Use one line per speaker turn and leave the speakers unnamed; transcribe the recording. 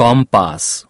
compass.